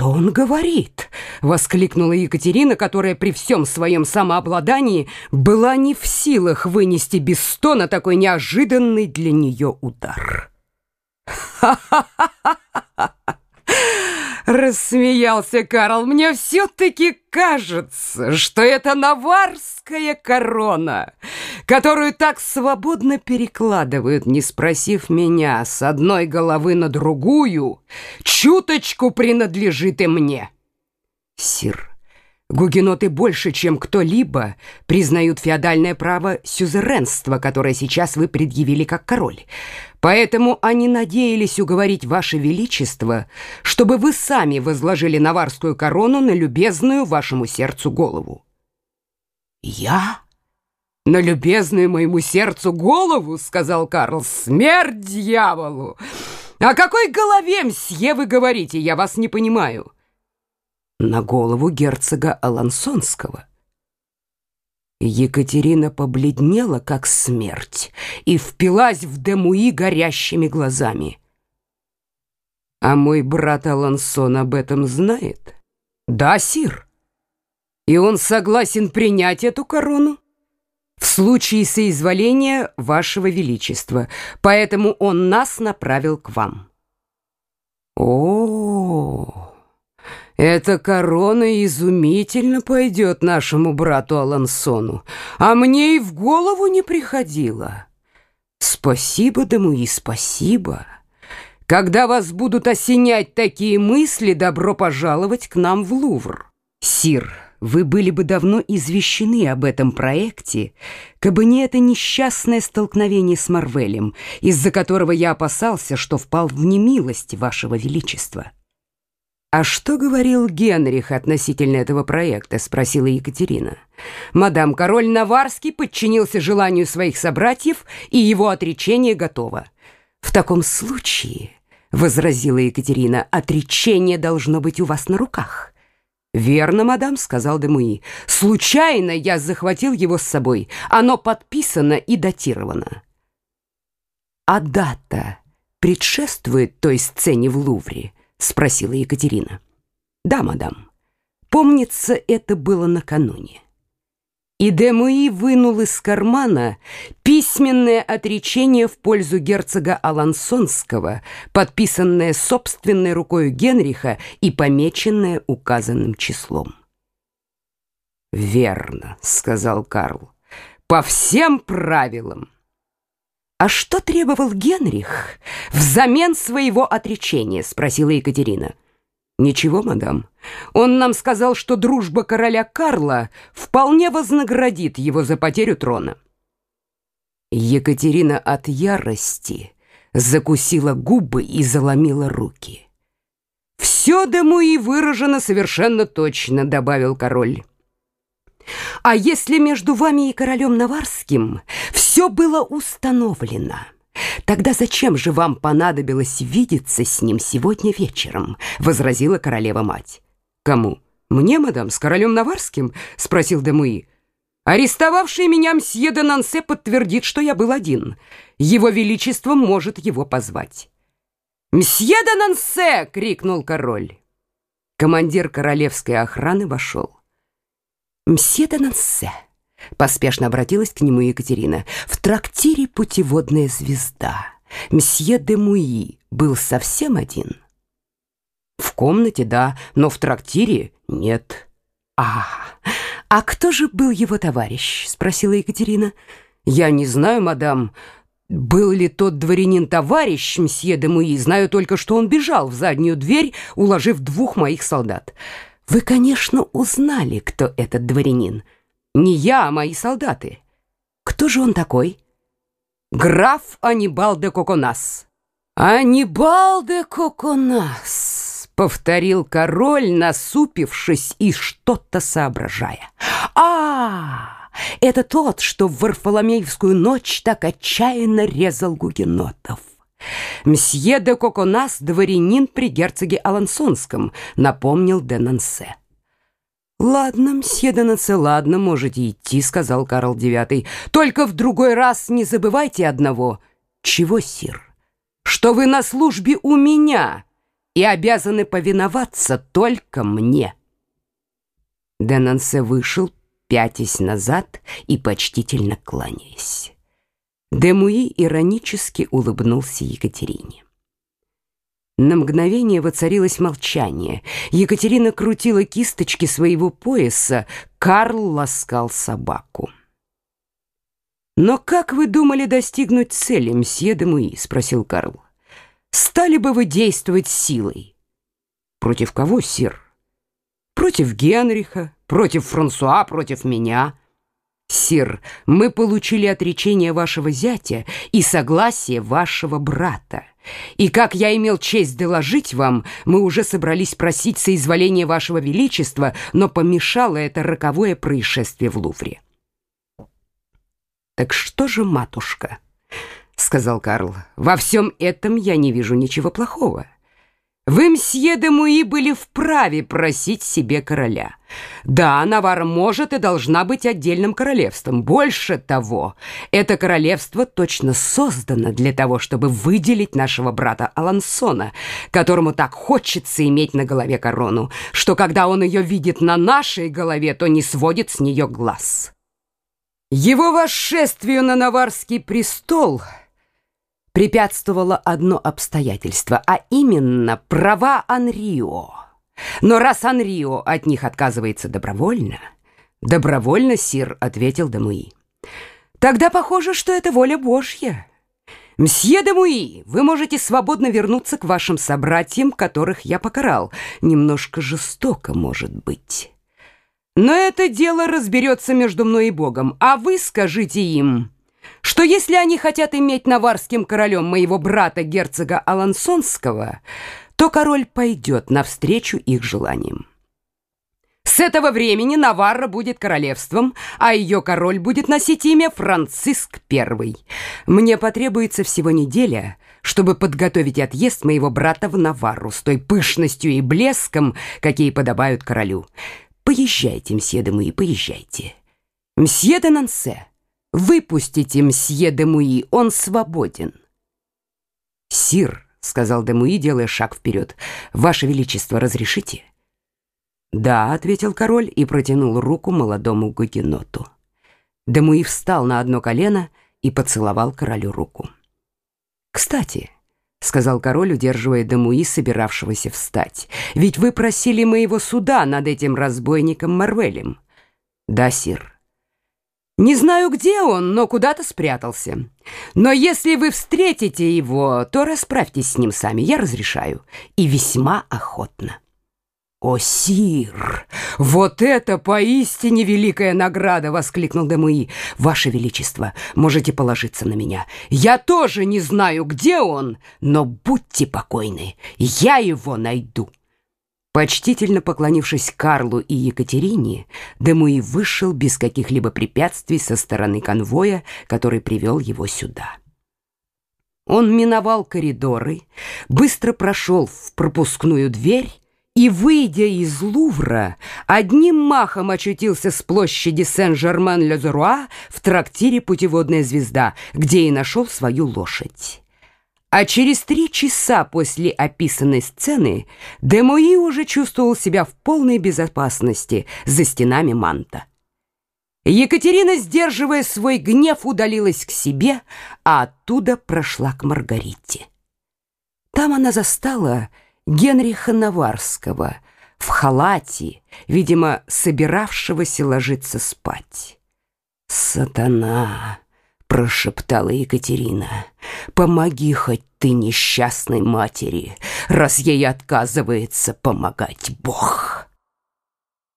«Что он говорит?» — воскликнула Екатерина, которая при всем своем самообладании была не в силах вынести без стона такой неожиданный для нее удар. «Ха-ха-ха-ха-ха!» Рассмеялся Карл. Мне все-таки кажется, что это наварская корона, которую так свободно перекладывают, не спросив меня, с одной головы на другую, чуточку принадлежит и мне. Сир, Гугеноты больше, чем кто-либо, признают феодальное право сюзеренства, которое сейчас вы предъявили как король. Поэтому они надеялись уговорить Ваше Величество, чтобы вы сами возложили наварскую корону на любезную вашему сердцу голову. «Я? На любезную моему сердцу голову?» — сказал Карл. «Смерть дьяволу! О какой голове, мсье, вы говорите? Я вас не понимаю» на голову герцога Алансонского. Екатерина побледнела, как смерть, и впилась в Демуи горящими глазами. «А мой брат Алансон об этом знает?» «Да, сир. И он согласен принять эту корону?» «В случае соизволения вашего величества, поэтому он нас направил к вам». «О-о-о!» Эта корона изумительно пойдет нашему брату Алансону, а мне и в голову не приходило. Спасибо, Дамуи, спасибо. Когда вас будут осенять такие мысли, добро пожаловать к нам в Лувр. Сир, вы были бы давно извещены об этом проекте, кабы не это несчастное столкновение с Марвелем, из-за которого я опасался, что впал в немилость вашего величества. «А что говорил Генрих относительно этого проекта?» — спросила Екатерина. «Мадам, король Наварский подчинился желанию своих собратьев, и его отречение готово». «В таком случае», — возразила Екатерина, — «отречение должно быть у вас на руках». «Верно, мадам», — сказал Демуи. «Случайно я захватил его с собой. Оно подписано и датировано». «А дата предшествует той сцене в Лувре?» Спросила Екатерина. Да, мадам. Помнится, это было накануне. И Демуи вынул из кармана письменное отречение в пользу герцога Алансонского, подписанное собственной рукой Генриха и помеченное указанным числом. «Верно», — сказал Карл, — «по всем правилам». «А что требовал Генрих взамен своего отречения?» — спросила Екатерина. «Ничего, мадам. Он нам сказал, что дружба короля Карла вполне вознаградит его за потерю трона». Екатерина от ярости закусила губы и заломила руки. «Все дому и выражено совершенно точно», — добавил король. А если между вами и королем Наварским все было установлено, тогда зачем же вам понадобилось видеться с ним сегодня вечером? Возразила королева-мать. Кому? Мне, мадам, с королем Наварским? Спросил Демуи. Арестовавший меня мсье де Нансе подтвердит, что я был один. Его Величество может его позвать. «Мсье де Нансе!» — крикнул король. Командир королевской охраны вошел. «Мсье де Нансе», — поспешно обратилась к нему Екатерина, «в трактире путеводная звезда. Мсье де Муи был совсем один?» «В комнате, да, но в трактире нет». «А, а кто же был его товарищ?» — спросила Екатерина. «Я не знаю, мадам». Был ли тот дворянин товарищ мсье де Муи? Знаю только, что он бежал в заднюю дверь, уложив двух моих солдат. Вы, конечно, узнали, кто этот дворянин. Не я, а мои солдаты. Кто же он такой? Граф Анибал де Коконас. Анибал де Коконас, повторил король, насупившись и что-то соображая. А, это тот, что в Варфоломеевскую ночь так отчаянно резал гугенотов. «Мсье де Коконас — дворянин при герцоге Алансонском», — напомнил де Нансе. «Ладно, мсье де Нансе, ладно, можете идти», — сказал Карл IX. «Только в другой раз не забывайте одного». «Чего, сир?» «Что вы на службе у меня, и и обязаны повиноваться только мне». Денансе вышел, пятясь назад и почтительно кланяясь. Демуи иронически улыбнулся Екатерине. На мгновение воцарилось молчание. Екатерина крутила кисточки своего пояса, Карл ласкал собаку. «Но как вы думали достигнуть цели, мсье Демуи?» — спросил Карл. «Стали бы вы действовать силой?» «Против кого, сир?» «Против Генриха, против Франсуа, против меня». «Сир, мы получили отречение вашего зятя и согласие вашего брата. И, как я имел честь доложить вам, мы уже собрались просить соизволения вашего величества, но помешало это роковое происшествие в Лувре». «Так что же, матушка?» — сказал Карл. «Во всем этом я не вижу ничего плохого». Вы, мсье де Муи, были вправе просить себе короля. Да, Навара может и должна быть отдельным королевством. Больше того, это королевство точно создано для того, чтобы выделить нашего брата Алансона, которому так хочется иметь на голове корону, что когда он ее видит на нашей голове, то не сводит с нее глаз. Его восшествию на Наварский престол — препятствовало одно обстоятельство, а именно права Анрио. Но раз Анрио от них отказывается добровольно... «Добровольно, сир», — ответил Демуи. «Тогда похоже, что это воля Божья. Мсье Демуи, вы можете свободно вернуться к вашим собратьям, которых я покарал. Немножко жестоко, может быть. Но это дело разберется между мной и Богом, а вы скажите им...» что если они хотят иметь наварским королем моего брата герцога Алансонского, то король пойдет навстречу их желаниям. С этого времени Наварра будет королевством, а ее король будет носить имя Франциск I. Мне потребуется всего неделя, чтобы подготовить отъезд моего брата в Наварру с той пышностью и блеском, какие подобают королю. Поезжайте, мсье де Муи, поезжайте. Мсье де Нансе, Выпустите мсье де Муи, он свободен. Сир, сказал де Муи, делая шаг вперед, ваше величество, разрешите? Да, ответил король и протянул руку молодому гугеноту. Де Муи встал на одно колено и поцеловал королю руку. Кстати, сказал король, удерживая Демуи, собиравшегося встать. «Ведь вы просили моего суда над этим разбойником Марвелем». «Да, сир». Не знаю, где он, но куда-то спрятался. Но если вы встретите его, то расправьтесь с ним сами, я разрешаю. И весьма охотно. «О, сир! Вот это поистине великая награда!» — воскликнул Демуи. «Ваше Величество, можете положиться на меня. Я тоже не знаю, где он, но будьте покойны, я его найду». Почтительно поклонившись Карлу и Екатерине, Демуи вышел без каких-либо препятствий со стороны конвоя, который привел его сюда. Он миновал коридоры, быстро прошел в пропускную дверь и, выйдя из Лувра, одним махом очутился с площади Сен-Жермен-Ле-Зеруа в трактире «Путеводная звезда», где и нашел свою лошадь. А через три часа после описанной сцены Демуи уже чувствовал себя в полной безопасности за стенами манта. Екатерина, сдерживая свой гнев, удалилась к себе, а оттуда прошла к Маргарите. Там она застала Генриха Наварского в халате, видимо, собиравшегося ложиться спать. «Сатана!» Прошептала Екатерина. «Помоги хоть ты несчастной матери, раз ей отказывается помогать Бог».